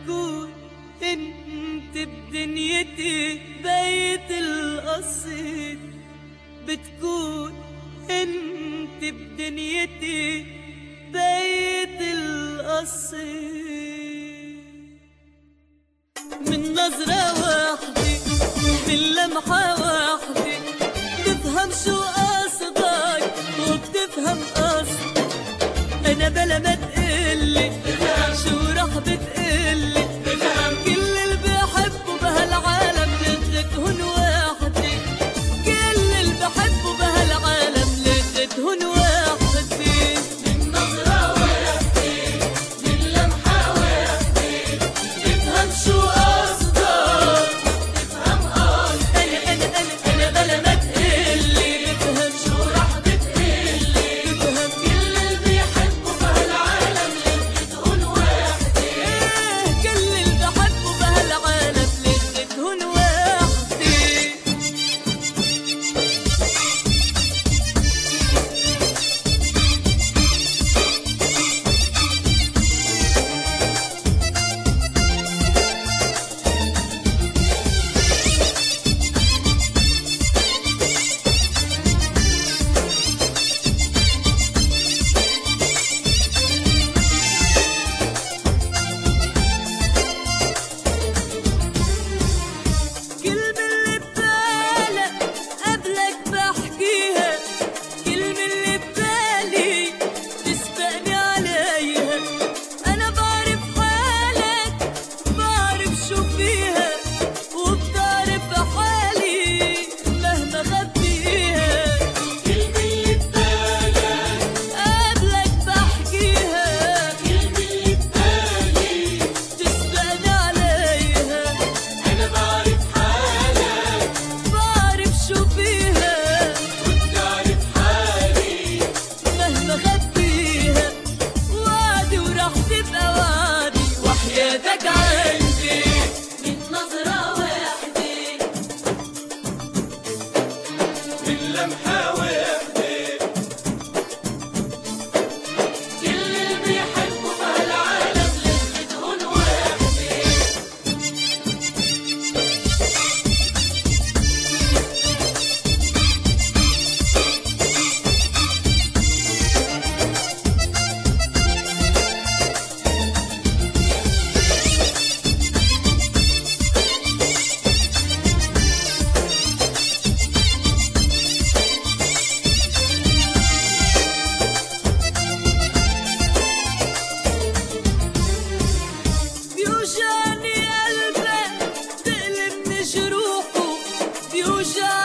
بتكون انت بدنيتي بيت القصيد بتكون انت بدنيتي بيت القصيد من نظرة واحدة من لمحة واحدة. تفهم شو قصدك وبتفهم قصدي أنا بلا ما them 不舍